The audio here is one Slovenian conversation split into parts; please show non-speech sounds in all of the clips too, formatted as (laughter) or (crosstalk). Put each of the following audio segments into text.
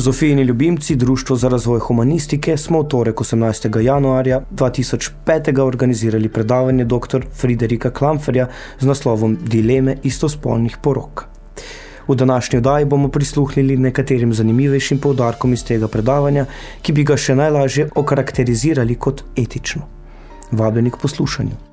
Zofijini ljubimci Društvo za razvoj humanistike smo v torek 18. januarja 2005. organizirali predavanje dr. Friderika Klamferja z naslovom Dileme istospolnih porok. V današnji oddaji bomo prisluhnili nekaterim zanimivejšim poudarkom iz tega predavanja, ki bi ga še najlažje okarakterizirali kot etično. Vabljeni k poslušanju.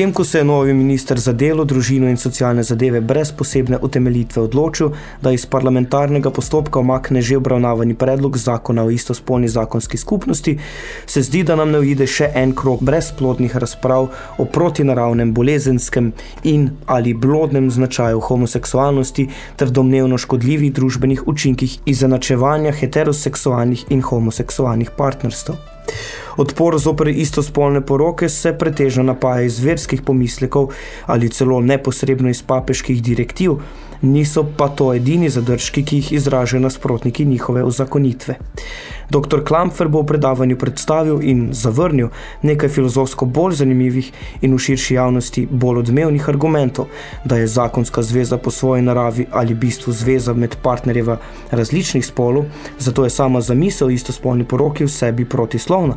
Potem, ko se je novi minister za delo, družino in socialne zadeve brez posebne utemeljitve odločil, da iz parlamentarnega postopka omakne že obravnavani predlog zakona o istospolni zakonski skupnosti, se zdi, da nam ne uide še en krok brezplodnih razprav o protinaravnem bolezenskem in ali blodnem značaju homoseksualnosti ter domnevno škodljivih družbenih učinkih izenačevanja heteroseksualnih in homoseksualnih partnerstv. Odpor zoper istospolne poroke se pretežno napaja iz verskih pomislekov ali celo neposredno iz papeških direktiv, niso pa to edini zadržki, ki jih izražajo nasprotniki njihove uzakonitve. Dr. Klamfer bo v predavanju predstavil in zavrnil nekaj filozofsko bolj zanimivih in v širši javnosti bolj odmevnih argumentov, da je zakonska zveza po svoji naravi ali bistvu zveza med partnerjeva različnih spolov, zato je sama zamisel istospolni poroki v sebi protislovna.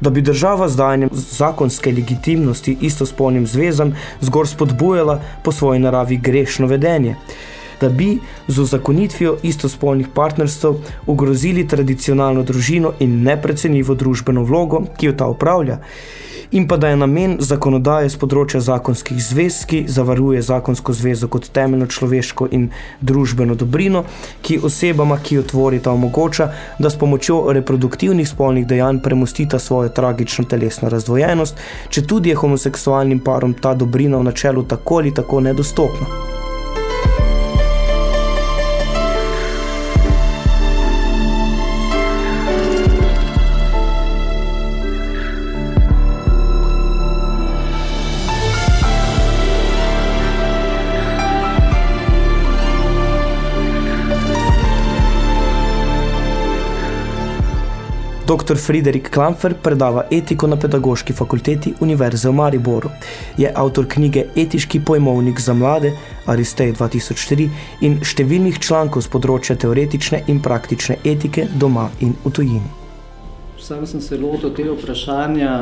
Da bi država z dajanjem zakonske legitimnosti istospolnim zvezam zgor spodbujala po svoji naravi grešno vedenje da bi z uzakonitvijo istospolnih partnerstv ogrozili tradicionalno družino in neprecenljivo družbeno vlogo, ki jo ta upravlja, in pa da je namen zakonodaje z področja zakonskih zvez, ki zavaruje zakonsko zvezo kot temeljno človeško in družbeno dobrino, ki osebama, ki jo tvorita, omogoča, da s pomočjo reproduktivnih spolnih dejanj premostita svojo tragično telesno razdvojenost, če tudi je homoseksualnim parom ta dobrina v načelu tako ali tako nedostopna. Dr. Friderik Klamfer predava etiko na pedagoški fakulteti Univerze v Mariboru. Je avtor knjige Etiški pojmovnik za mlade, Aristej 2003, in številnih člankov z področja teoretične in praktične etike doma in v tujini. Sam sem se lotil tega vprašanja,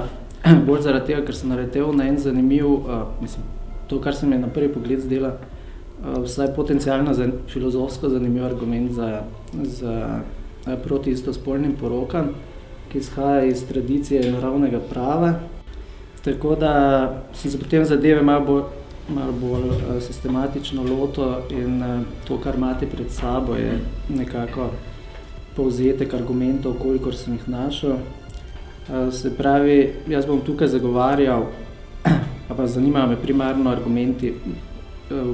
(clears throat) bolj zaradi tega, ker sem naredil na en zanimiv, uh, mislim, to, kar se mi na prvi pogled zdela, uh, vsaj potencijalno za, filozofsko zanimiv argument za, za uh, proti istospolnim porokam ki izhaja iz tradicije naravnega prava. Tako da sem se potem zadeve malo bolj, malo bolj uh, sistematično loto in uh, to, kar imate pred sabo, je nekako povzetek argumentov, kolikor sem jih našel. Uh, se pravi, jaz bom tukaj zagovarjal, (clears throat) pa zanimajo me primarno argumenti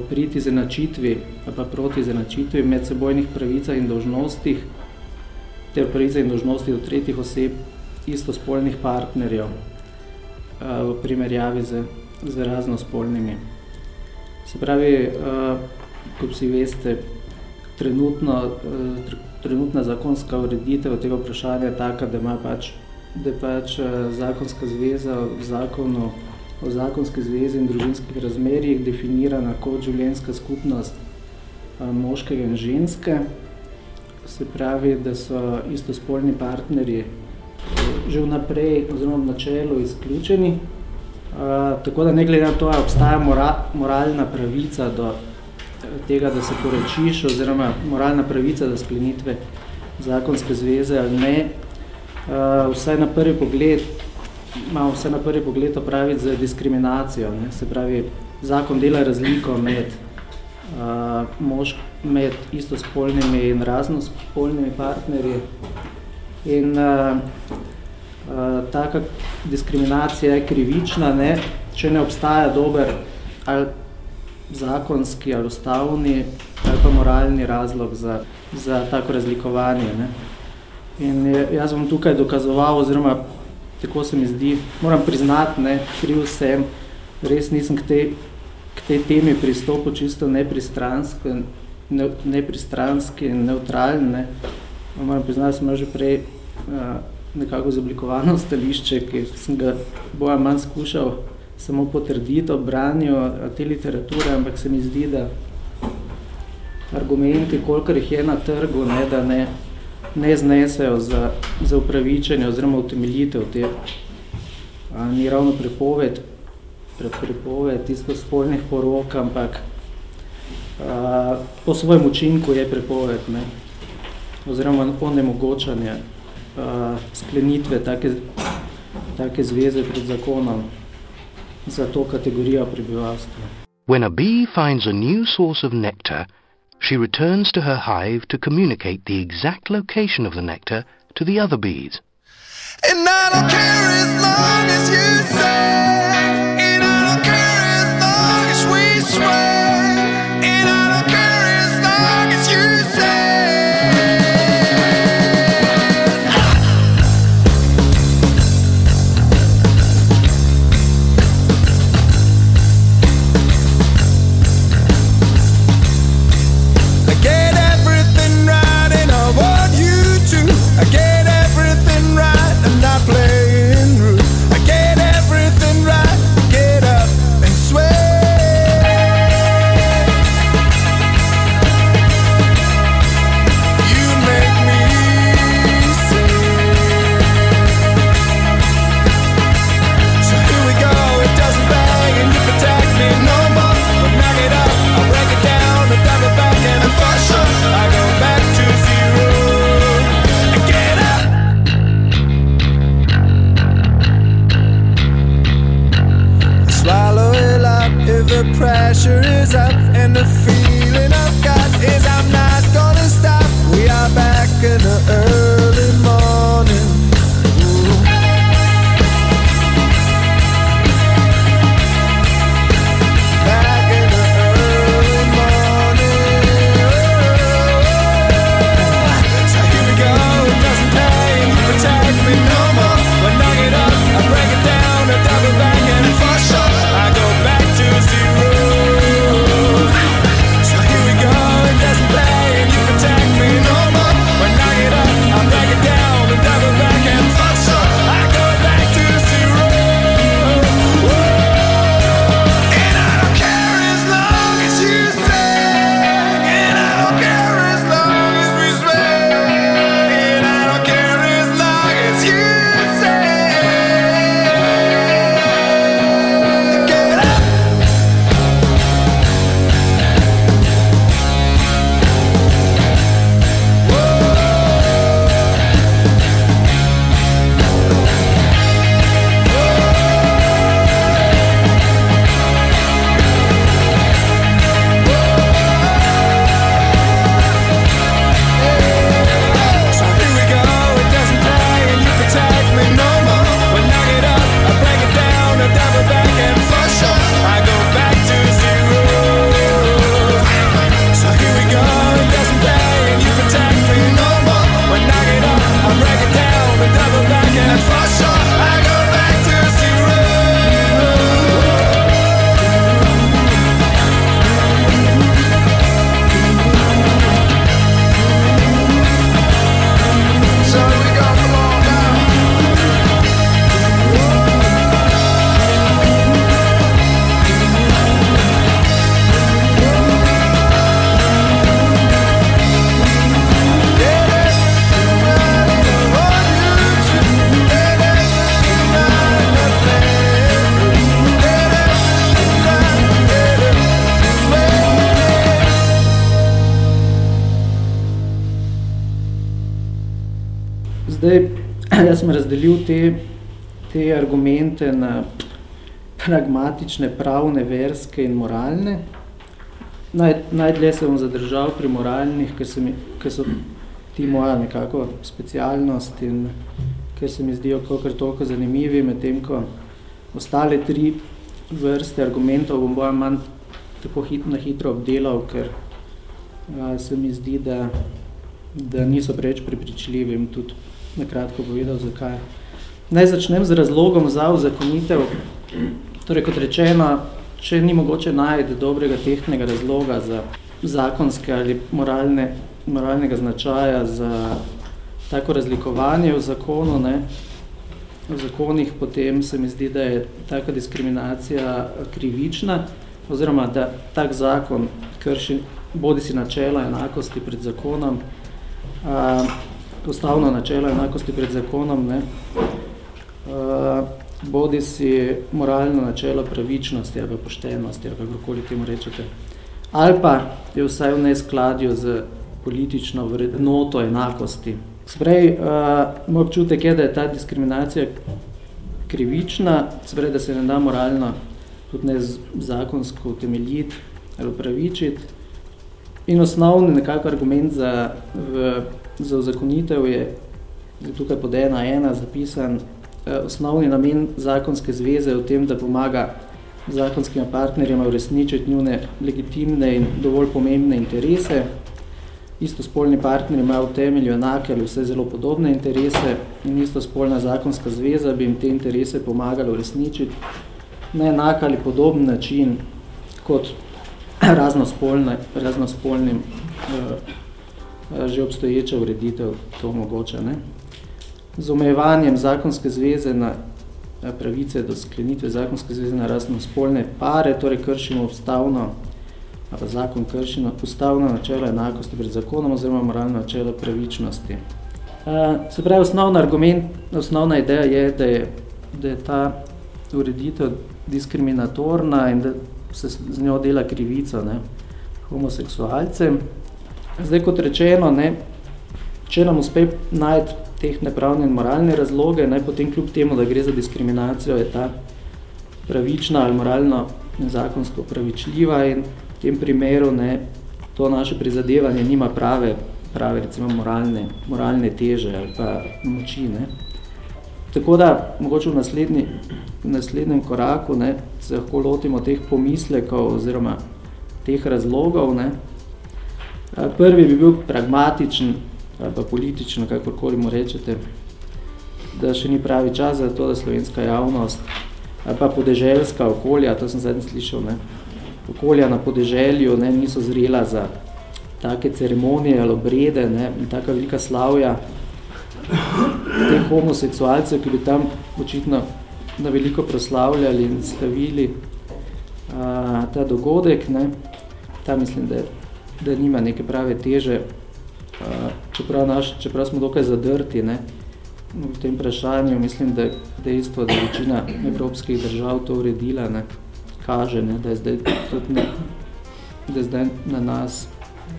priti zenačitvi, pa proti zenačitvi med sebojnih pravicah in dolžnostih, ter pravice in dožnosti do tretjih oseb istospolnih partnerjev uh, v primerjavi z, z raznospolnimi. Se pravi, uh, kot vsi veste, trenutno, uh, trenutna zakonska ureditev tega vprašanja je taka, da ima pač, da pač uh, zakonska zveza v zakonu o zakonski zvezi in družinskih razmerjih definirana kot življenjska skupnost moškega in ženske, se pravi, da so istospolni partnerji že vnaprej oziroma v načelu izključeni. Uh, tako da ne glede na to, obstaja mora, moralna pravica do tega, da se porečiš, oziroma moralna pravica do sklenitve zakonske zveze ali ne, uh, vsaj na prvi pogled, imamo vse na prvi pogled opraviti z diskriminacijo. Ne? Se pravi, zakon dela razliko med uh, mož, med istospolnimi in raznospolnimi partnerji. In uh, uh, taka diskriminacija je krivična, ne? če ne obstaja dober ali zakonski ali ustavni ali pa moralni razlog za, za tako razlikovanje. Ne? In jaz bom tukaj dokazoval, oziroma tako se mi zdi, moram priznati, ne, kriv sem, res nisem k tej k tej temi pristopu čisto nepristransko, ne, nepristranski in neutralni. Ne. Moram priznati, sem že prej uh, nekako zoblikovano (laughs) stališče, ki sem ga boja manj skušal samo potrditi ob branju te literature, ampak se mi zdi, da argumenti, kolikor jih je na trgu, ne, da ne, ne znesejo za, za upravičenje oziroma utemeljitev te, a, ni ravno prepoved, prepoved tisto spolnih porok, ampak a, po svojem učinku je prepoved, ne? oziroma onemogočanje a, sklenitve take, take zveze pred zakonom. za to kategorijo prebivalstva. When a bee finds a new source of nectar, she returns to her hive to communicate the exact location of the nectar to the other bees. And I don't care as long as you say, and I don't care as long as we swear, pragmatične, pravne, verske in moralne. Naj, najdlje se bom zadržal pri moralnih, ker, mi, ker so ti moja nekako specialnost in ker se mi zdijo kakor toliko zanimivi, medtem ko ostale tri vrste argumentov bom bolj manj tako hit, na hitro obdelal, ker a, se mi zdi, da, da niso preveč prepričljivi in tudi na kratko povedal, zakaj. Naj začnem z razlogom za uzakonitev. Torej, kot rečeno, če ni mogoče najti dobrega tehtnega razloga za zakonske ali moralne, moralnega značaja za tako razlikovanje v zakonu, ne, v zakonih, potem se mi zdi, da je taka diskriminacija krivična, oziroma da tak zakon krši bodi si načela enakosti pred zakonom, a, ustavno načelo enakosti pred zakonom, ne, a, bodi si moralno načelo pravičnosti ali poštenosti, ali kakorkoli temu rečete, ali pa je vsaj v neskladju z politično vrednoto enakosti. Sprej, uh, moj občutek je, da je ta diskriminacija krivična, sprej, da se ne da moralno tudi ne zakonsko utemeljiti ali upravičiti. In osnovni nekako argument za, v, za zakonitev je, je tukaj pod ena ena zapisan, osnovni namen zakonske zveze je v tem, da pomaga zakonskim partnerjem uresničiti njune legitimne in dovolj pomembne interese. Istospolni partneri imajo v temelju enake ali vse zelo podobne interese in istospolna zakonska zveza bi jim te interese pomagala uresničiti na enak ali podoben način kot (clears throat) raznospolnim uh, že obstoječa ureditev to omogoča. Ne? Z omejevanjem zakonske zveze na pravice do sklenitve zakonske zveze na raznospolne pare, torej kršimo ustavno, ali zakon kršimo ustavno načelo enakosti pred zakonom oziroma moralno načelo pravičnosti. Se pravi, osnovna argument, osnovna ideja je, da je, da je ta ureditev diskriminatorna in da se z njo dela krivica ne, homoseksualcem. Zdaj, kot rečeno, ne, če nam uspe najti teh nepravne in moralne razloge, ne, potem kljub temu, da gre za diskriminacijo, je ta pravična ali moralno zakonsko pravičljiva in v tem primeru ne, to naše prizadevanje nima prave, prave recimo moralne, moralne teže ali pa moči. Ne. Tako da, mogoče v, naslednji, v naslednjem koraku ne, se lahko lotimo teh pomislekov oziroma teh razlogov. Ne. Prvi bi bil pragmatičen ali pa političen, kakorkoli mu rečete, da še ni pravi čas za to, da slovenska javnost ali pa podeželjska okolja, to sem zadnji slišal, ne, okolja na podeželju ne, niso zrela za take ceremonije ali obrede ne, in taka velika slavja, te homoseksualce, ki bi tam očitno na veliko proslavljali in slavili a, ta dogodek, ne, ta mislim, da, da nima neke prave teže, a, čeprav, naš, čeprav smo dokaj zadrti ne, v tem vprašanju, mislim, da dejstvo, da večina evropskih držav to uredila, ne, kaže, ne, da je zdaj tudi ne, da je zdaj na nas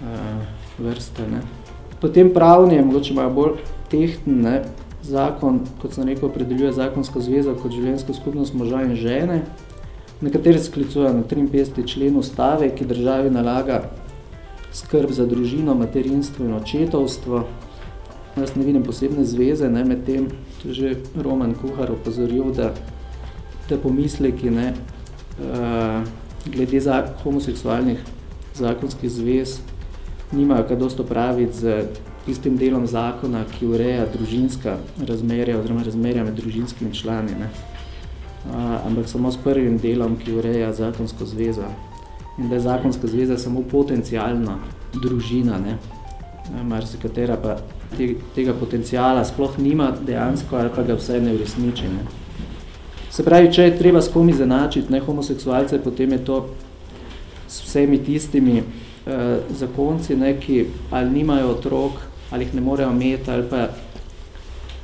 a, vrste. Ne. Potem pravni je mogoče imajo bolj tehten, ne, zakon, kot sem rekel, opredeljuje zakonsko zvezo kot življenjsko skupnost moža in žene. Nekateri sklicujejo na 53. člen ustave, ki državi nalaga skrb za družino, materinstvo in očetovstvo. Jaz ne vidim posebne zveze, ne, med tem, to že Roman Kuhar opozoril, da, da pomisleki ne, uh, glede za homoseksualnih zakonskih zvez nimajo kaj dosto praviti z tistim delom zakona, ki ureja družinska razmerja oziroma razmerja med družinskimi člani, ne. Uh, ampak samo s prvim delom, ki ureja zakonsko zvezo. In da je zakonska zveza samo potencialna družina, ne. Mar se katera pa te, tega potencijala sploh nima dejansko ali pa ga vse ne uresniči. Ne. Se pravi, če je treba s komi zanačiti ne, homoseksualce, potem je to s vsemi tistimi eh, zakonci, ne, ki ali nimajo otrok, ali jih ne morejo imeti, ali pa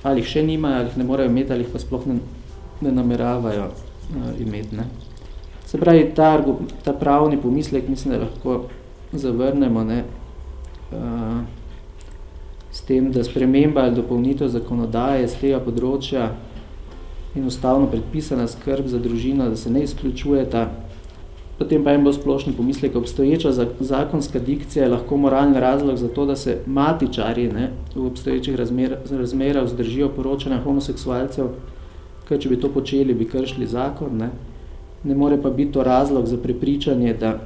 ali jih še nimajo, ali jih ne morejo imeti, ali jih pa sploh ne, ne nameravajo uh, imeti. Ne. Se pravi, ta, ta pravni pomislek mislim, da lahko zavrnemo ne, uh, s tem, da sprememba ali dopolnitev zakonodaje z tega področja in ustavno predpisana skrb za družino, da se ne izključuje ta Potem pa jim bo splošni pomislek, obstoječa zakonska dikcija je lahko moralni razlog za to, da se matičari ne, v obstoječih razmer, razmerah vzdržijo poročanja homoseksualcev, ker če bi to počeli, bi kršili zakon. Ne. Ne more pa biti to razlog za prepričanje, da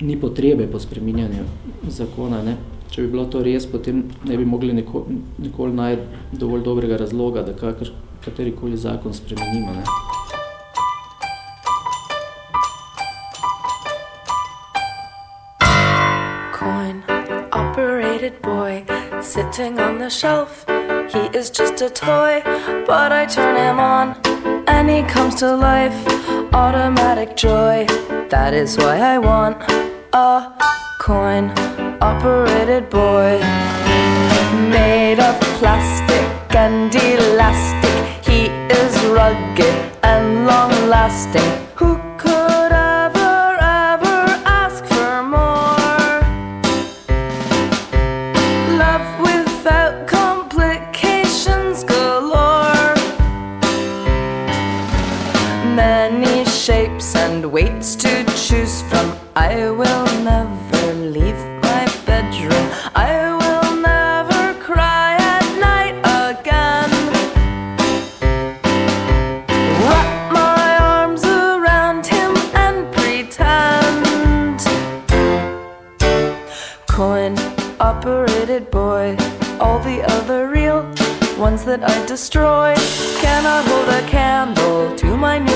ni potrebe po spreminjanju zakona. Ne. Če bi bilo to res, potem ne bi mogli nikoli, nikoli najti dovolj dobrega razloga, da kakr, katerikoli zakon spremenimo. Ne. sitting on the shelf. He is just a toy, but I turn him on and he comes to life. Automatic joy, that is why I want a coin operated boy. Made of plastic and elastic, he is rugged and long lasting. Who I will never leave my bedroom. I will never cry at night again. Wrap my arms around him and pretend. Coin operated boy, all the other real ones that I destroy cannot hold a candle to my new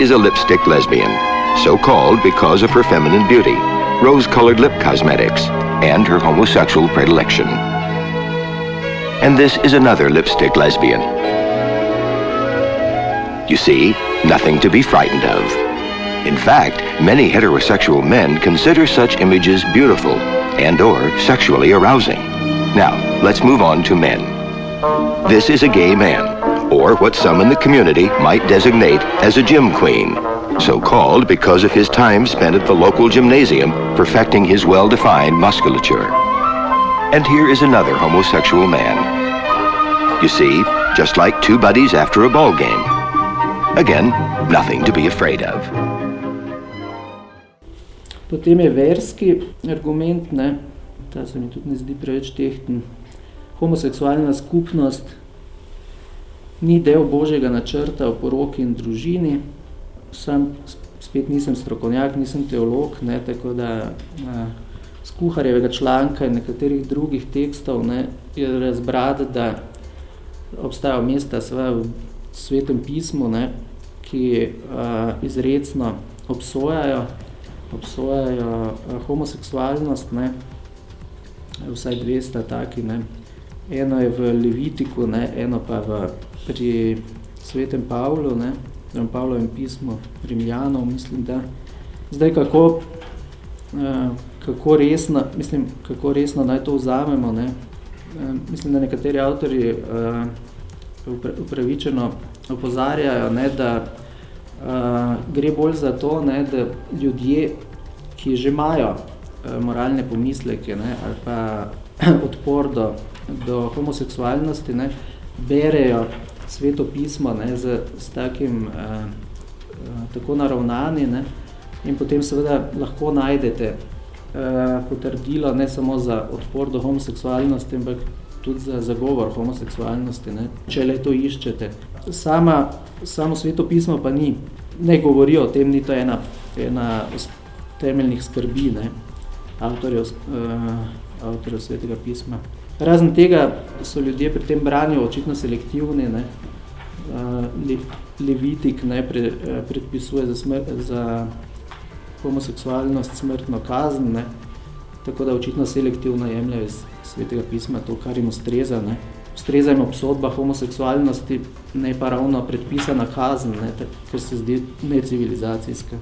is a lipstick lesbian, so called because of her feminine beauty, rose colored lip cosmetics, and her homosexual predilection. And this is another lipstick lesbian. You see, nothing to be frightened of. In fact, many heterosexual men consider such images beautiful and or sexually arousing. Now, let's move on to men. This is a gay man, or what some in the community might designate as a gym queen, so called because of his time spent at the local gymnasium perfecting his well-defined musculature. And here is another homosexual man. You see, just like two buddies after a ball game. Again, nothing to be afraid of. Potem je verski argument, ne, ta se mi tudi ne zdi preveč tehten. Homoseksualna skupnost ni del božjega načrta o poroki in družini. Sam spet nisem strokovnjak, nisem teolog, ne, tako da a, skuharjevega članka in nekaterih drugih tekstov ne, je razbrati, da obstajajo mesta v svetem pismu, ne, ki uh, izredno obsojajo, obsojajo uh, homoseksualnost, ne, vsaj dve sta taki, ne. eno je v Levitiku, ne, eno pa v, pri svetem Pavlu, ne, v Pavlovem pismu Rimljanov, mislim, da. Zdaj, kako, uh, kako resno, mislim, kako resno naj to vzamemo, ne, uh, mislim, da nekateri avtori uh, upravičeno opozarjajo, ne, da uh, gre bolj za to, ne, da ljudje, ki že imajo uh, moralne pomisleke ne, ali pa (clears throat) odpor do, do homoseksualnosti, ne, berejo sveto pismo ne, z, z takim uh, uh, tako naravnani ne, in potem seveda lahko najdete uh, potrdilo ne samo za odpor do homoseksualnosti, ampak tudi za zagovor homoseksualnosti, ne, če le to iščete. Sama, samo sveto pismo pa ni, ne govori o tem, ni to ena, ena temeljnih skrbi ne, avtorjev, uh, avtorjev svetega pisma. Razen tega so ljudje pri tem branju očitno selektivni, ne, le, Levitik ne, pre, predpisuje za, smr, za homoseksualnost smrtno kazen, ne, tako da očitno selektivno jemljajo iz svetega pisma to, kar jim ustreza. Ne. Ustreza jim obsodba homoseksualnosti, ne pa ravno predpisana kazen, ne, ker se zdi necivilizacijska.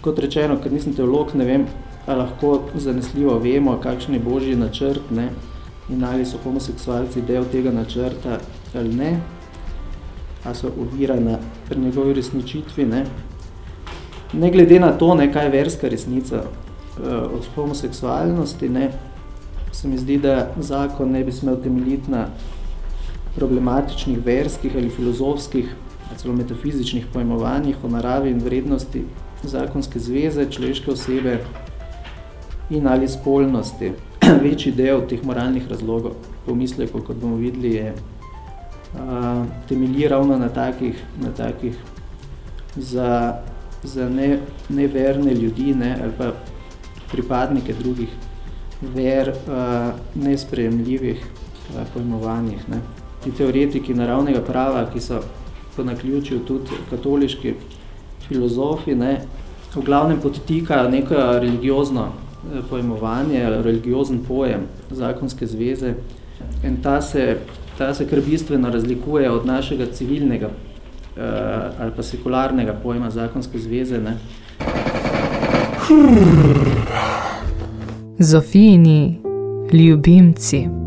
Kot rečeno, ker nisem teolog, ne vem, lahko zanesljivo vemo, kakšen je božji načrt ne, in ali so homoseksualci del tega načrta ali ne, a so ovirana pri njegovi resničitvi. Ne. ne glede na to, ne, kaj je verska resnica uh, od homoseksualnosti, ne, se mi zdi, da zakon ne bi smel temeljiti na problematičnih verskih ali filozofskih, celo metafizičnih pojmovanjih o naravi in vrednosti zakonske zveze, človeške osebe in ali spolnosti. (clears throat) Večji del teh moralnih razlogov, pomislekov, kot bomo videli, je a, temelji ravno na takih, na takih za, za ne, neverne ljudi ne, ali pa pripadnike drugih ver uh, nesprejemljivih uh, pojmovanjih. Ne. Ti teoretiki naravnega prava, ki so po naključju tudi katoliški filozofi, ne, v glavnem podtikajo neko religiozno pojmovanje, religiozen pojem zakonske zveze in ta se, ta se kar bistveno razlikuje od našega civilnega uh, ali pa sekularnega pojma zakonske zveze. Ne. Zofijini ljubimci.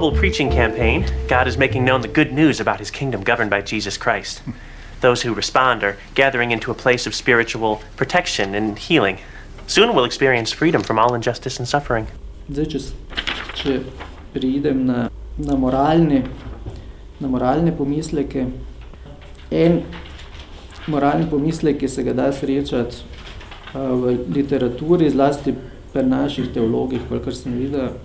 Global preaching campaign, God is making known the good news about his kingdom governed by Jesus Christ. Those who respond are gathering into a place of spiritual protection and healing. Soon we'll experience freedom from all injustice and suffering. Zdaj, če, če pridem na, na, moralne, na moralne pomisleke. En moralni pomislek, ki se ga da srečati a, v literaturi, zlasti pri naših teologih, kolikor sem videl,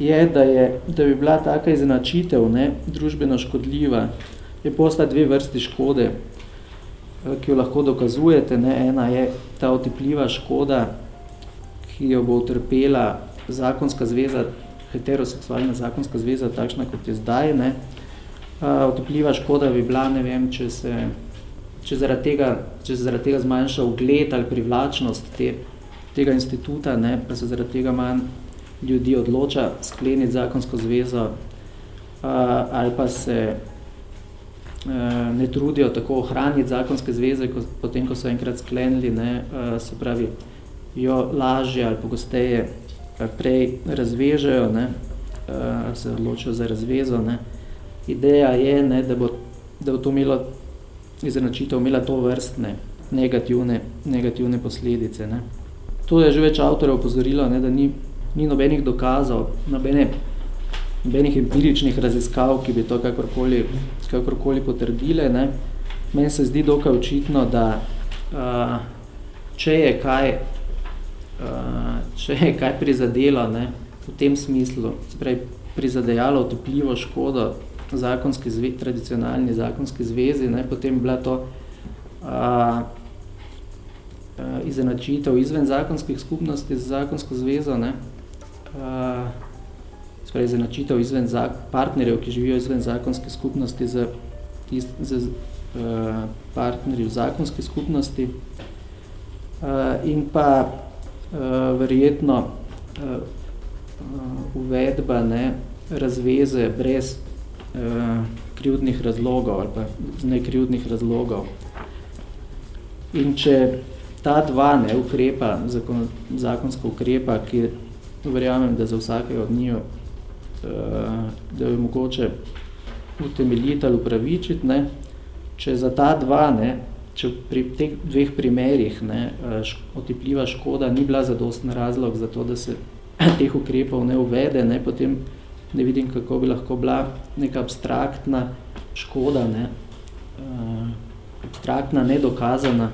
je, da, je, da bi bila taka izenačitev ne, družbeno škodljiva. Je posta dve vrsti škode, a, ki jo lahko dokazujete. Ne. Ena je ta otipljiva škoda, ki jo bo utrpela zakonska zveza, heteroseksualna zakonska zveza, takšna kot je zdaj. Ne. Uh, otepljiva škoda bi bila, ne vem, če se, če zaradi tega, če se zaradi tega zmanjša ugled ali privlačnost te tega instituta, ne, pa se zaradi tega manj ljudi odloča skleniti zakonsko zvezo uh, ali pa se uh, ne trudijo tako ohraniti zakonske zveze, ko, potem, ko so enkrat sklenili, ne, uh, se pravi, jo lažje ali pogosteje prej razvežejo, ne, uh, se odločijo za razvezo. Ne. Ideja je, ne, da, bo, da bo to imelo izenačitev imela to vrstne negativne, negativne posledice. Ne. To je že več avtorjev opozorilo, ne, da ni, ni nobenih dokazov, nobene, nobenih empiričnih raziskav, ki bi to kakorkoli, kakorkoli potrdile. Ne. Meni se zdi dokaj očitno, da uh, če je kaj, uh, če je kaj prizadelo ne, v tem smislu, sprej, prizadejalo utopljivo škodo zakonski zve, tradicionalni zakonski zvezi, ne, potem bila to uh, izenačitev izven zakonskih skupnosti z zakonsko zvezo, ne, sprej izenačitev izven zak, partnerjev, ki živijo izven zakonske skupnosti z, z, z uh, partnerji v zakonski skupnosti uh, in pa uh, verjetno uh, uvedba ne, razveze brez uh, krivdnih razlogov ali pa z nekrivdnih razlogov. In če ta dva ne ukrepa, zakon, zakonska ukrepa, ki verjamem, da za vsakega od njih, uh, da je mogoče utemeljiti ali upravičiti, ne, če za ta dva, ne, če pri teh dveh primerih ne, otipljiva škoda ni bila zadosten razlog za to, da se (clears throat) teh ukrepov ne uvede, ne, potem ne vidim, kako bi lahko bila neka abstraktna škoda, ne, uh, abstraktna, nedokazana,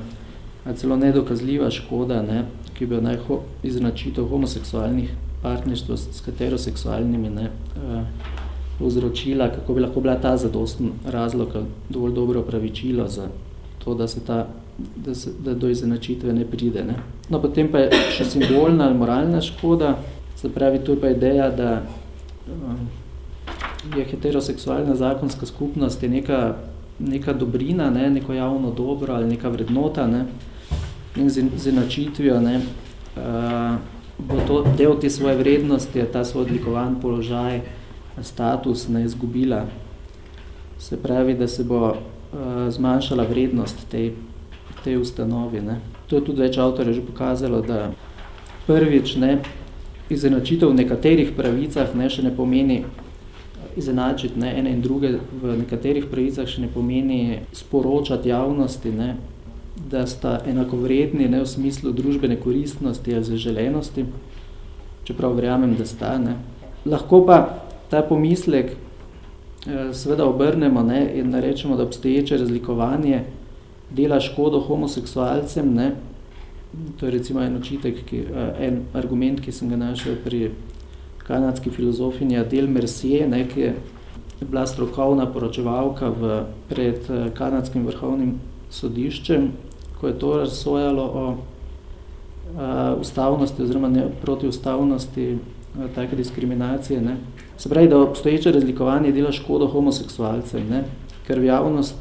celo nedokazljiva škoda, ne, ki bi naj ho, iznačitev homoseksualnih partnerstv s heteroseksualnimi ne, uh, povzročila, kako bi lahko bila ta zadosten razlog, dovolj dobro opravičilo za to, da se ta da, se, da do izenačitve ne pride. Ne. No, potem pa je še simbolna ali moralna škoda, se pravi, tu je pa ideja, da je heteroseksualna zakonska skupnost je neka, neka dobrina, ne, neko javno dobro ali neka vrednota ne, in z, z enačitvijo ne, uh, bo to del te svoje vrednosti, ta svoj odlikovan položaj, status ne izgubila. Se pravi, da se bo uh, zmanjšala vrednost tej, tej ustanovi. Ne. To je tudi več avtorjev že pokazalo, da prvič ne, izenačitev v nekaterih pravicah ne, še ne pomeni izenačiti ne, ene in druge v nekaterih pravicah še ne pomeni sporočati javnosti, ne, da sta enakovredni ne, v smislu družbene koristnosti ali zaželenosti, čeprav verjamem, da sta. Ne. Lahko pa ta pomislek eh, seveda obrnemo ne, in rečemo, da obstoječe razlikovanje dela škodo homoseksualcem, ne, To je recimo en očitek, ki, en argument, ki sem ga našel pri kanadski filozofinji Adele Mercier, ne, ki je bila strokovna poročevalka v, pred kanadskim vrhovnim sodiščem, ko je to razsojalo o a, ustavnosti oziroma ne, proti ustavnosti a, take diskriminacije. Ne. Se pravi, da obstoječe razlikovanje dela škodo homoseksualcem, ne, ker, javnost,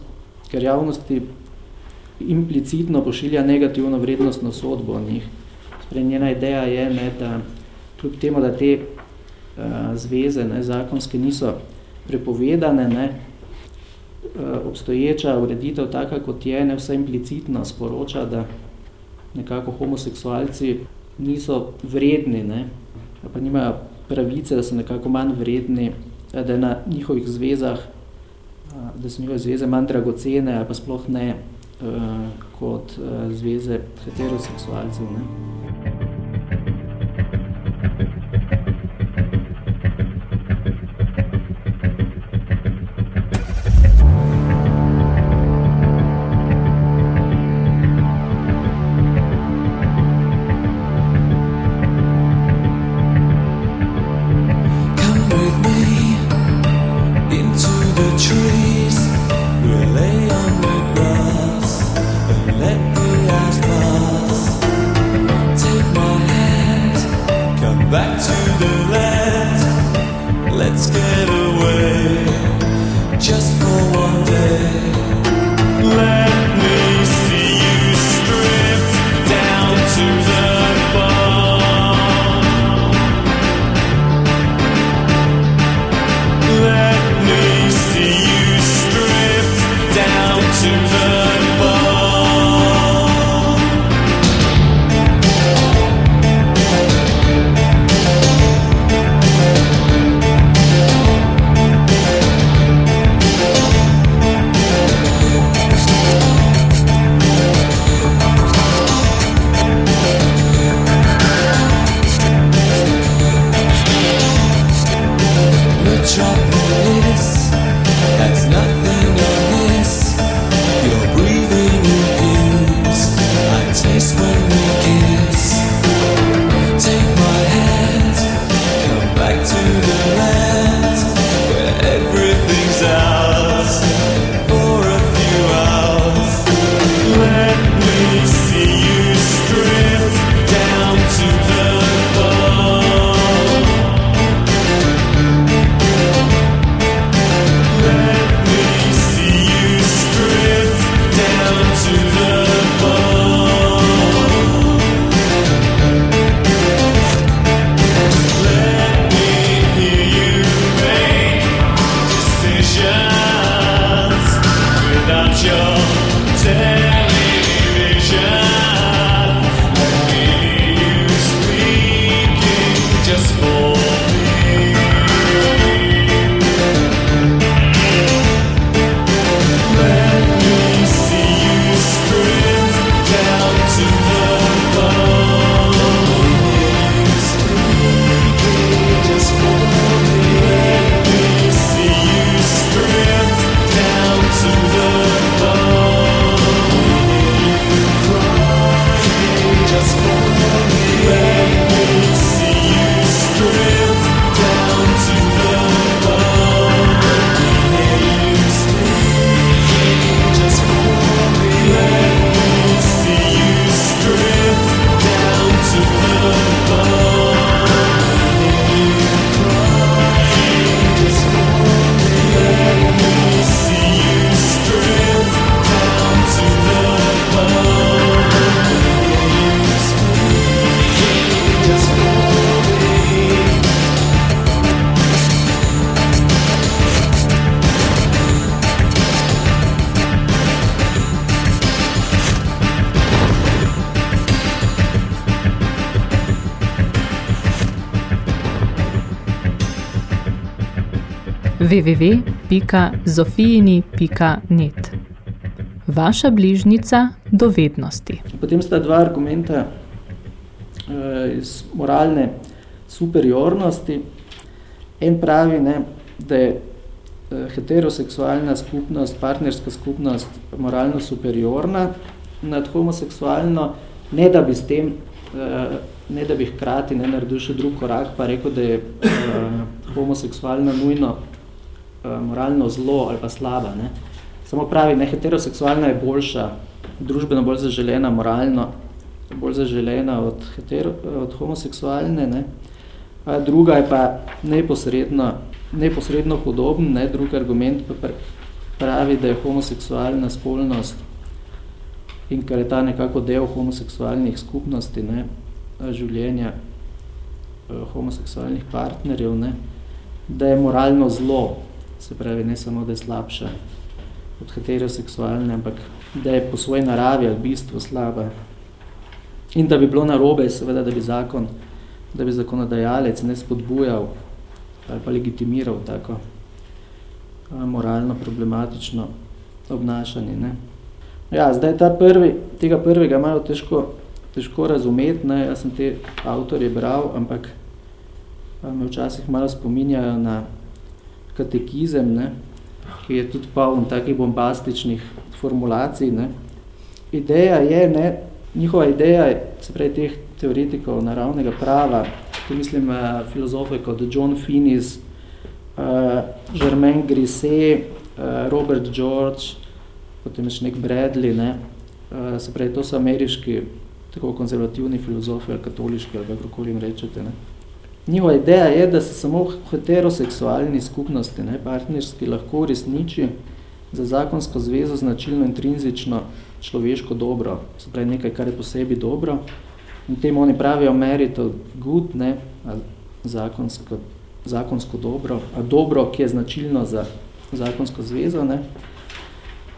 ker javnosti implicitno pošilja negativno vrednostno sodbo o njih. Sprej, njena ideja je, ne, da kljub temu, da te uh, zveze ne, zakonske niso prepovedane, ne, uh, obstoječa ureditev taka, kot je, ne vse implicitno sporoča, da nekako homoseksualci niso vredni, ne, pa nimajo pravice, da so nekako manj vredni, da je na njihovih zvezah, uh, da so njihove zveze manj dragocene, ali pa sploh ne kot zveze heteroseksualcev. Ne? www.zofijini.net Vaša bližnica dovednosti. Potem sta dva argumenta uh, iz moralne superiornosti. En pravi, ne, da je uh, heteroseksualna skupnost, partnerska skupnost moralno superiorna nad homoseksualno, ne da bi s tem, uh, ne da bi hkrati ne naredil še drug korak, pa rekel, da je uh, homoseksualna nujno moralno zlo ali pa slaba. Ne. Samo pravi, ne, heteroseksualna je boljša, družbeno bolj zaželena, moralno bolj zaželena od, hetero, od homoseksualne. Ne. A druga je pa neposredno, neposredno podoben, ne. drug argument pa pravi, da je homoseksualna spolnost in ker je ta nekako del homoseksualnih skupnosti, ne, življenja eh, homoseksualnih partnerjev, ne, da je moralno zlo, se pravi, ne samo, da je slabša od heteroseksualne, ampak da je po svoji naravi ali bistvu slaba. In da bi bilo narobe, seveda, da bi zakon, da bi zakonodajalec ne spodbujal ali pa legitimiral tako moralno problematično obnašanje. Ne. Ja, zdaj ta prvi, tega prvega malo težko, težko razumeti, ne. jaz sem te avtorje bral, ampak me včasih malo spominjajo na katekizem, ne, ki je tudi poln takih bombastičnih formulacij. Ne. Ideja je, ne, njihova ideja, se pravi teh teoretikov naravnega prava, tu mislim uh, filozofe kot John Finnis, uh, Germain Grisset, uh, Robert George, potem še nek Bradley, ne, uh, se pravi, to so ameriški tako konzervativni filozofi ali katoliški, ali kakorkoli jim rečete. Ne. Njihova ideja je, da se samo heteroseksualni skupnosti, ne, partnerski, lahko resniči za zakonsko zvezo značilno intrinzično človeško dobro, se pravi nekaj, kar je posebej dobro. In temu oni pravijo marital good, ne, zakonsko, zakonsko dobro, a dobro, ki je značilno za zakonsko zvezo. Ne.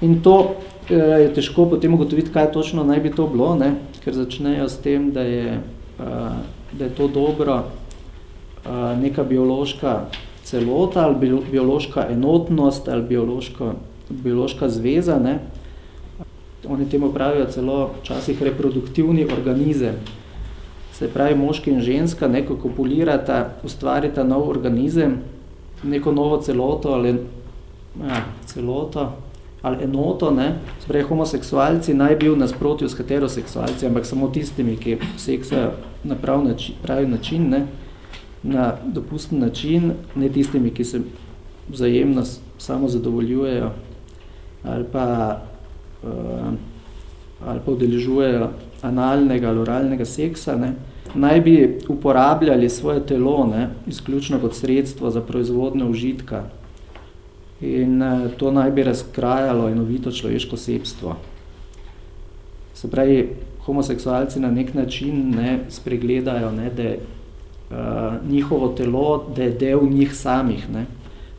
In to eh, je težko potem ugotoviti, kaj točno naj bi to bilo, ne, ker začnejo s tem, da je, eh, da je to dobro neka biološka celota ali biološka enotnost ali biološko, biološka zveza. Ne. Oni temu pravijo celo včasih reproduktivni organizem. Se pravi, moški in ženska neko kopulirata, ustvarita nov organizem, neko novo celoto ali ja, celoto ali enoto. Ne. Pravi, homoseksualci naj bil nasprotju s heteroseksualci, ampak samo tistimi, ki seksajo na prav način, pravi način. Ne na dopusten način, ne tistimi, ki se vzajemno samo zadovoljujejo ali pa, uh, ali pa udeležujejo analnega ali oralnega seksa, ne, naj bi uporabljali svoje telo ne, izključno kot sredstvo za proizvodne užitka in uh, to naj bi razkrajalo enovito človeško sebstvo. Se pravi, homoseksualci na nek način ne, spregledajo, ne, da njihovo telo, da je del njih samih, ne?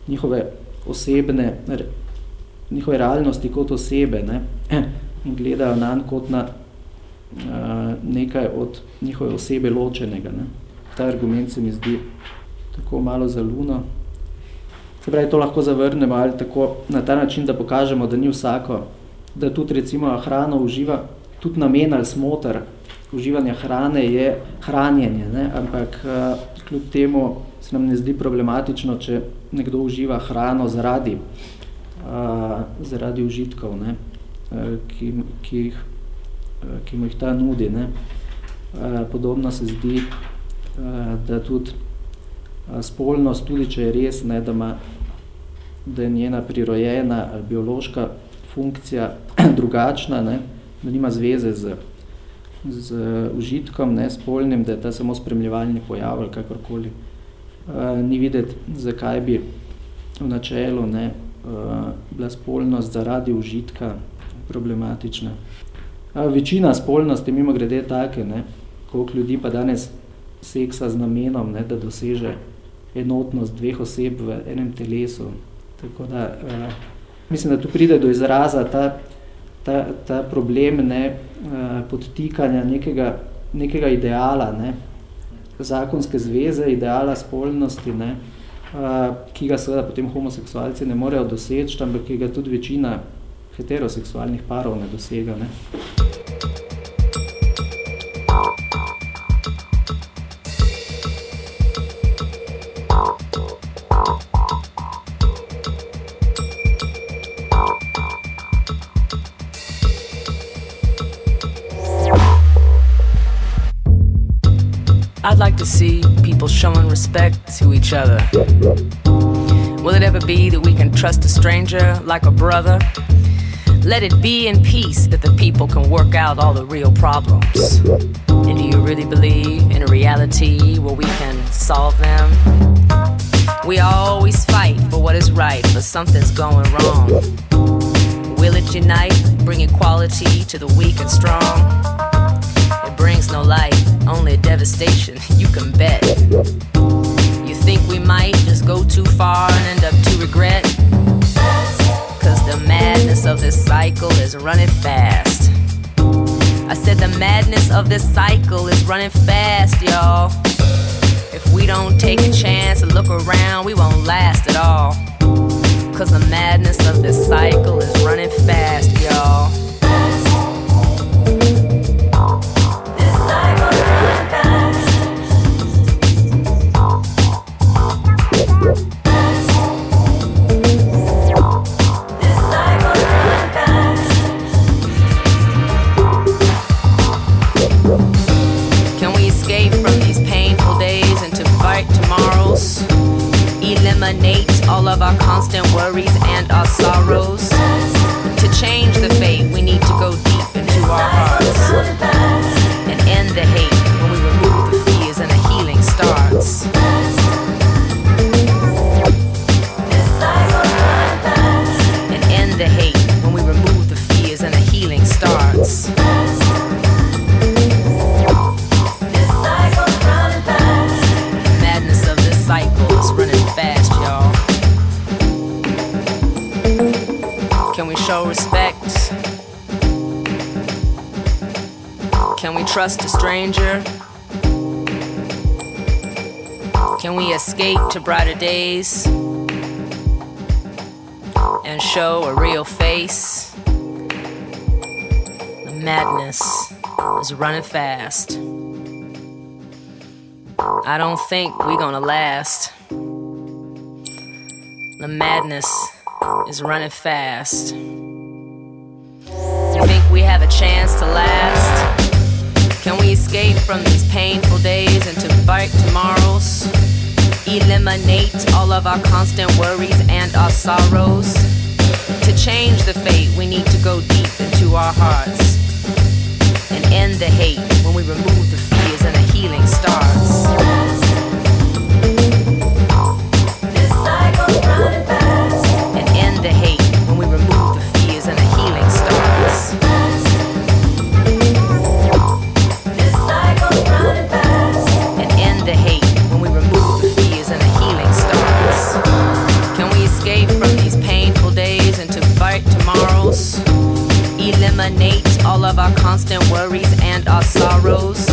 njihove osebne, njihove realnosti kot osebe ne? (clears throat) in gledajo na kot na uh, nekaj od njihove osebe ločenega. Ne? Ta argument se mi zdi tako malo zaluno. Se pravi, to lahko zavrnemo ali tako na ta način, da pokažemo, da ni vsako, da tudi recimo hrano uživa tudi namen ali smotr uživanja hrane je hranjenje, ne? ampak uh, kljub temu se nam ne zdi problematično, če nekdo uživa hrano zaradi, uh, zaradi užitkov, ne? Uh, ki, ki, jih, uh, ki mu jih ta nudi. Ne? Uh, podobno se zdi, uh, da tudi uh, spolnost, tudi če je res, ne, da, ma, da je njena prirojena biološka funkcija (clears throat) drugačna, ne? da nima zveze z z užitkom, ne spolnim, da je ta samo spremljevalni pojav ali kakorkoli. Uh, ni videti, zakaj bi v načelu ne, uh, bila spolnost zaradi užitka problematična. Uh, večina spolnosti mimo grede take, ne, koliko ljudi pa danes seksa z namenom, ne, da doseže enotnost dveh oseb v enem telesu. Tako da, uh, mislim, da tu pride do izraza ta ta, ta problem ne, eh, podtikanja nekega, nekega ideala, ne, zakonske zveze, ideala spolnosti, ne, ki ga seveda potem homoseksualci ne morejo doseči, ampak ki ga tudi večina heteroseksualnih parov ne dosega. Ne. I'd like to see people showing respect to each other. Will it ever be that we can trust a stranger like a brother? Let it be in peace that the people can work out all the real problems. And do you really believe in a reality where we can solve them? We always fight for what is right, but something's going wrong. Will it unite, bring equality to the weak and strong? It brings no light, only devastation, you can bet. You think we might just go too far and end up to regret? Cause the madness of this cycle is running fast. I said the madness of this cycle is running fast, y'all. If we don't take a chance and look around, we won't last at all. Cause the madness of this cycle is running fast, y'all. Of our constant worries and our sorrows. To change the fate, we need to go deep into our hearts and end the hate Can we trust a stranger? Can we escape to brighter days and show a real face? The madness is running fast. I don't think we're gonna last. The madness is running fast. You think we have a chance to last? Can we escape from these painful days into bright tomorrows? Eliminate all of our constant worries and our sorrows. To change the fate, we need to go deep into our hearts and end the hate when we remove the fears and the healing starts. Our worries and our sorrows.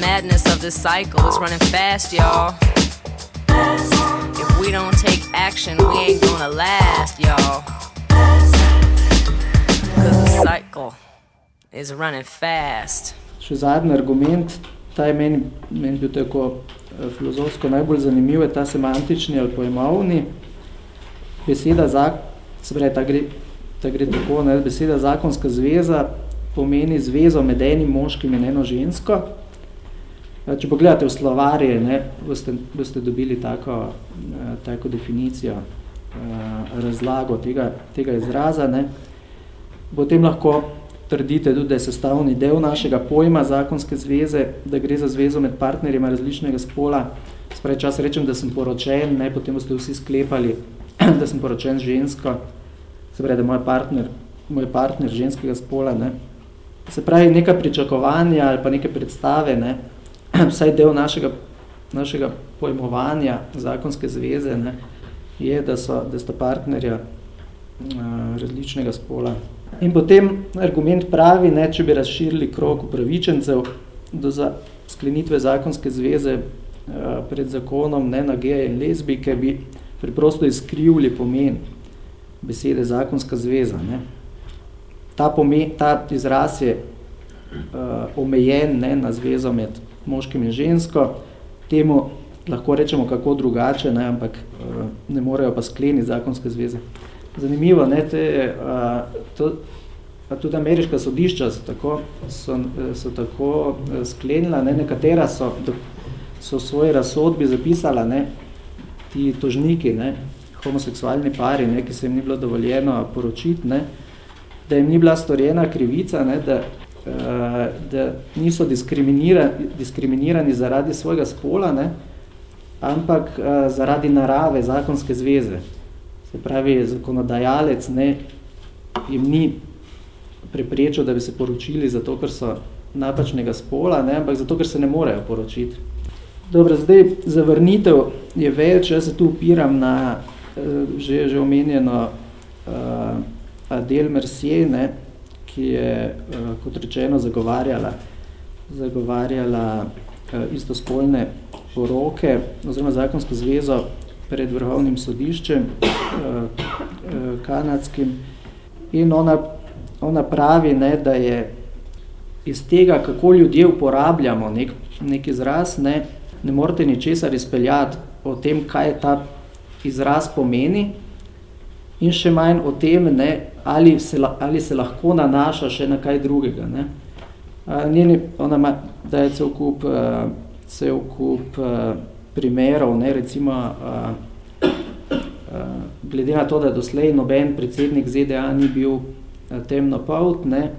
Madness of this cycle is running fast, y'all. If we don't take action, we ain't gonna last, y'all. Cause the cycle is running fast. Še zadnji argument, ta je meni, meni bil tako eh, filozofsko najbolj zanimiv, je ta semantični ali pojmovni. Beseda zak, se pravi, ta gre, ta gre tako, ne, beseda zakonska zveza pomeni zvezo med enim moškim in eno žensko. Če pogledate v slovarje, ne, boste, boste dobili tako, tako definicijo, razlago tega, tega izraza. Ne. Potem lahko trdite tudi, da je sestavni del našega pojma zakonske zveze, da gre za zvezo med partnerjima različnega spola. Spravi čas rečem, da sem poročen, ne, potem boste vsi sklepali, (clears throat) da sem poročen žensko, se pravi, da je moj partner, moj partner ženskega spola. Ne. Se pravi, neka pričakovanja ali pa neke predstave, ne, (clears throat) vsaj del našega, našega pojmovanja zakonske zveze, ne, je, da so, da sta partnerja uh, različnega spola. In potem argument pravi, ne, če bi razširili krog upravičencev do za sklenitve zakonske zveze uh, pred zakonom ne, na geje in lezbike, bi preprosto izkrivili pomen besede zakonska zveza. Ne. Ta, pomen, ta izraz je uh, omejen ne, na zvezo med moškim in žensko, temu lahko rečemo kako drugače, ne, ampak uh, ne morejo pa skleniti zakonske zveze. Zanimivo, ne, te, a, to, a tudi ameriška sodišča so tako, so, so tako sklenila, ne, nekatera so, so v svoji razsodbi zapisala, ne, ti tožniki, ne, homoseksualni pari, ne, ki se jim ni bilo dovoljeno poročiti, ne, da jim ni bila storjena krivica, ne, da, da niso diskriminirani, diskriminirani zaradi svojega spola, ne, ampak a, zaradi narave zakonske zveze. Se pravi, zakonodajalec ne, jim ni preprečil, da bi se poročili zato, ker so napačnega spola, ne, ampak zato, ker se ne morejo poročiti. Dobro, zdaj zavrnitev je več, jaz se tu upiram na uh, že, že omenjeno uh, Adele Mercier, ne, ki je, uh, kot rečeno, zagovarjala, zagovarjala uh, istospolne poroke oziroma zakonsko zvezo pred vrhovnim sodiščem eh, eh, kanadskim. In ona, ona pravi, ne, da je iz tega, kako ljudje uporabljamo nek, nek izraz, ne, ne morate ničesar izpeljati o tem, kaj ta izraz pomeni in še manj o tem, ne, ali, se, ali se lahko nanaša še na kaj drugega. Ne. Njeni, ona ima, da je cel kup, cel kup primerov, ne, recimo, uh, uh, glede na to, da doslej noben predsednik ZDA ni bil uh, temnopolt, ne,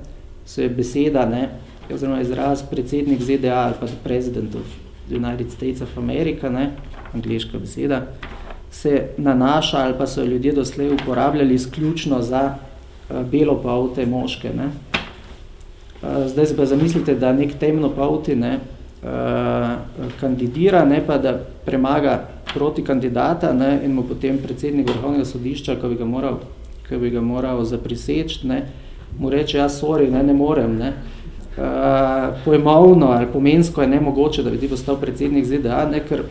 se je beseda, ne, oziroma izraz predsednik ZDA ali pa president of United States of America, ne, angliška beseda, se nanaša ali pa so ljudje doslej uporabljali izključno za uh, belopolte moške. Ne. Uh, zdaj se pa zamislite, da nek temnopolti, ne, uh, kandidira, ne pa da premaga proti kandidata ne, in mu potem predsednik vrhovnega sodišča, ko bi ga moral, ko bi ga moral zapriseč, ne, mu reče, ja, sorry, ne, ne morem. Ne. Uh, pojmovno ali pomensko je nemogoče, da bi ti postal predsednik ZDA, ne, ker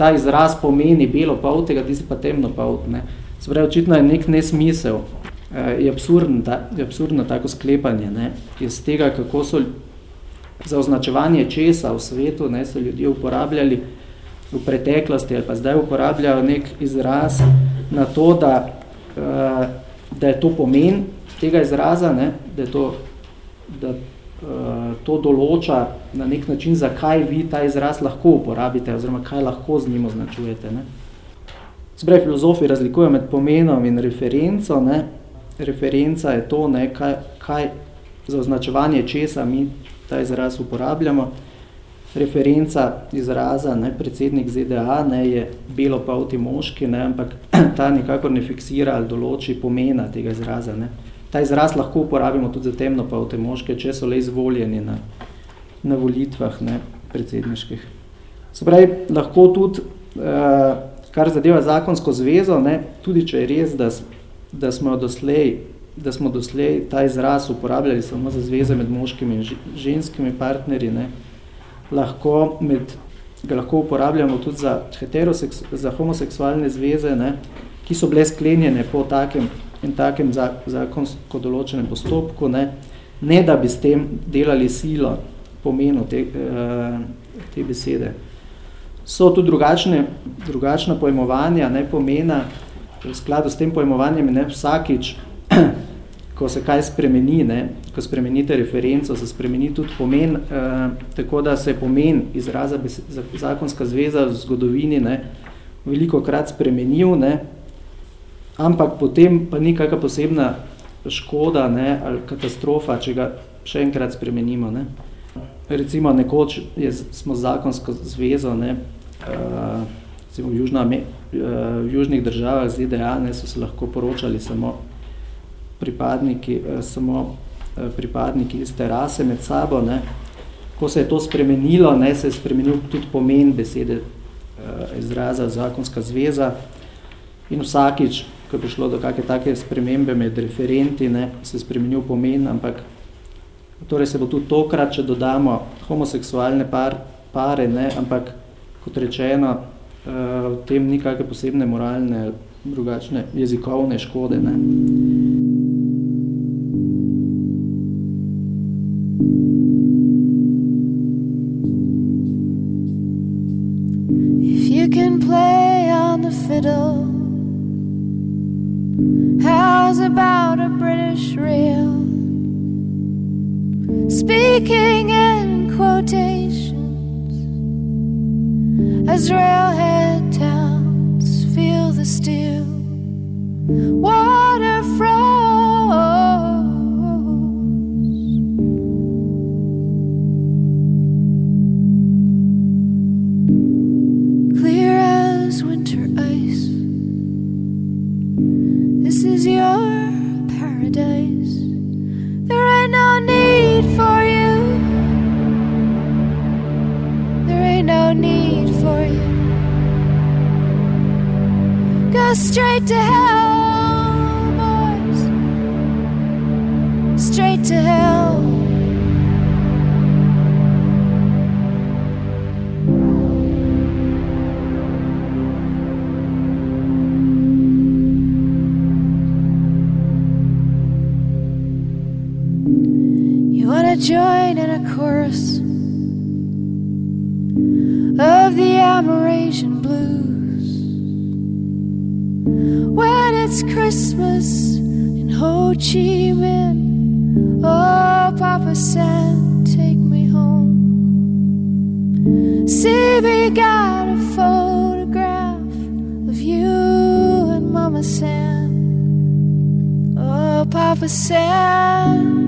ta izraz pomeni belo pautega, ti si pa temno paut. Ne. Spravi, očitno je nek nesmisel, uh, je, absurdn, ta, je absurdno tako sklepanje ne, iz tega, kako so za označevanje česa v svetu, ne, so ljudje uporabljali v preteklosti ali pa zdaj uporabljajo nek izraz na to, da, uh, da je to pomen tega izraza, ne, da, je to, da to določa na nek način, zakaj vi ta izraz lahko uporabite oziroma kaj lahko z njim označujete. Ne. Zbrej filozofi razlikujejo med pomenom in referenco. Ne. Referenca je to, ne, kaj, kaj za označevanje česa mi ta izraz uporabljamo. Referenca izraza, ne, predsednik ZDA, ne, je belo pauti moški, ne, ampak (clears throat) ta nikakor ne fiksira ali določi pomena tega izraza. Ne. Ta izraz lahko uporabimo tudi za temno pauti moške, če so le izvoljeni na, na volitvah ne, predsedniških. Se pravi, lahko tudi, uh, kar zadeva zakonsko zvezo, ne, tudi če je res, da, da smo doslej da smo doslej ta izraz uporabljali samo za zveze med moškimi in ženskimi partnerji, ne, lahko, med, ga lahko uporabljamo tudi za, za homoseksualne zveze, ne, ki so bile sklenjene po takem in takem zakonsko določenem postopku, ne, ne da bi s tem delali silo pomenu te, uh, te besede. So tudi drugačne, drugačna pojmovanja, ne pomena, v skladu s tem pojmovanjem ne vsakič (clears throat) ko se kaj spremeni, ne, ko spremenite referenco, se spremeni tudi pomen, eh, tako da se pomen izraza zakonska zveza v zgodovini ne, veliko krat spremenil, ne, ampak potem pa ni kakšna posebna škoda ne, ali katastrofa, če ga še enkrat spremenimo. Ne. Recimo nekoč je, smo zakonsko zvezo, ne, uh, v, Južna, uh, v južnih državah ZDA ne, so se lahko poročali samo pripadniki, uh, samo uh, pripadniki iz terase med sabo. Ne. Ko se je to spremenilo, ne, se je spremenil tudi pomen besede uh, izraza zakonska zveza in vsakič, ko je prišlo do kakšne take spremembe med referenti, ne, se je spremenil pomen, ampak torej se bo tudi tokrat, če dodamo homoseksualne par, pare, ne, ampak kot rečeno, uh, v tem ni kakšne posebne moralne, drugačne jezikovne škode. Ne. If you can play on the fiddle, how's about a British reel? Speaking in quotations as railhead towns feel the still water straight to hell, Christmas in Ho Chi Minh. Oh, Papa San, take me home. See, we got a photograph of you and Mama San. Oh, Papa San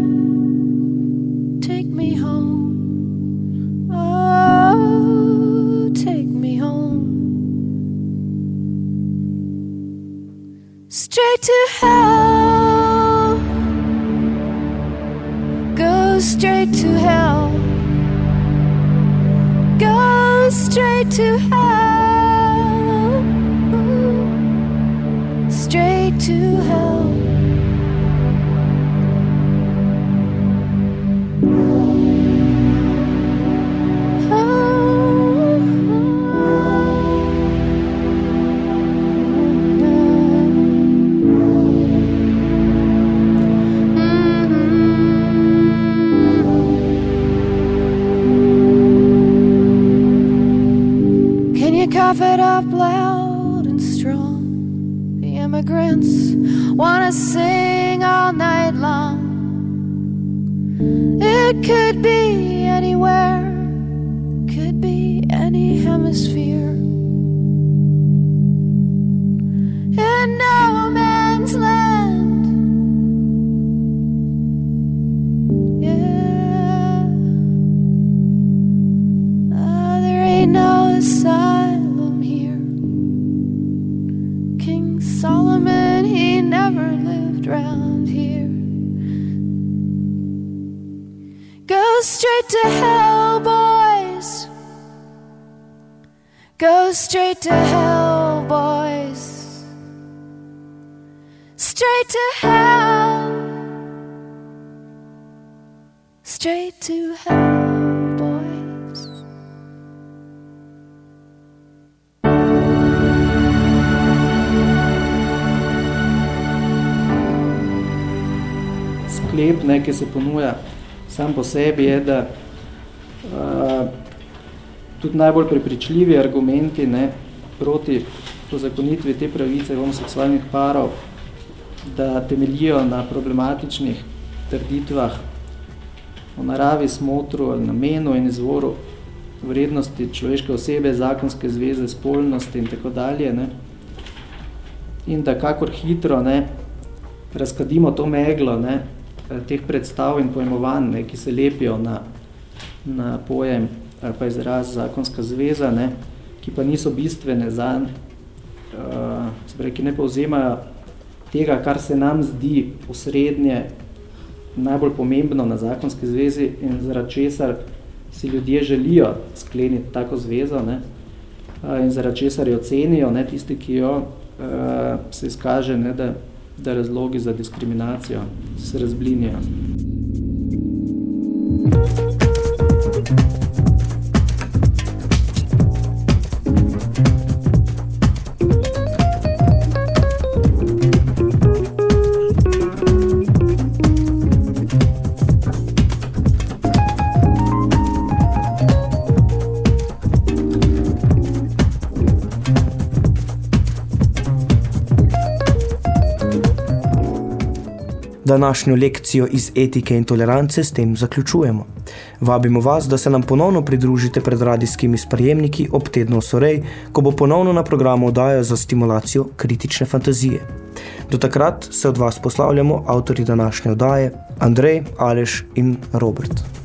to hell. Go straight to hell. Go straight to hell. Straight to hell. Immigrants wanna sing all night long. It could to hell, boys. Straight to hell. Straight to hell, sklep, ne, ki se ponuja sam po sebi, je, da uh, tudi najbolj prepričljivi argumenti ne, proti pozakonitvi te pravice homoseksualnih parov, da temeljijo na problematičnih trditvah o naravi, smotru ali namenu in izvoru vrednosti človeške osebe, zakonske zveze, spolnosti in tako dalje. Ne. In da kakor hitro ne, razkadimo to meglo ne, teh predstav in pojmovanj, ne, ki se lepijo na, na pojem ali pa izraz zakonska zveza, ne, ki pa niso bistvene za uh, spravi, ki ne povzemajo tega, kar se nam zdi posrednje najbolj pomembno na zakonski zvezi in zaradi česar si ljudje želijo skleniti tako zvezo ne, uh, in zaradi česar jo cenijo, ne, tisti, ki jo uh, se izkaže, ne, da, da razlogi za diskriminacijo se razblinijo. Današnjo lekcijo iz etike in tolerance s tem zaključujemo. Vabimo vas, da se nam ponovno pridružite pred radijskimi sprejemniki ob tednu Sorej, ko bo ponovno na programu odaja za stimulacijo kritične fantazije. Do takrat se od vas poslavljamo avtori današnje odaje Andrej, Aleš in Robert.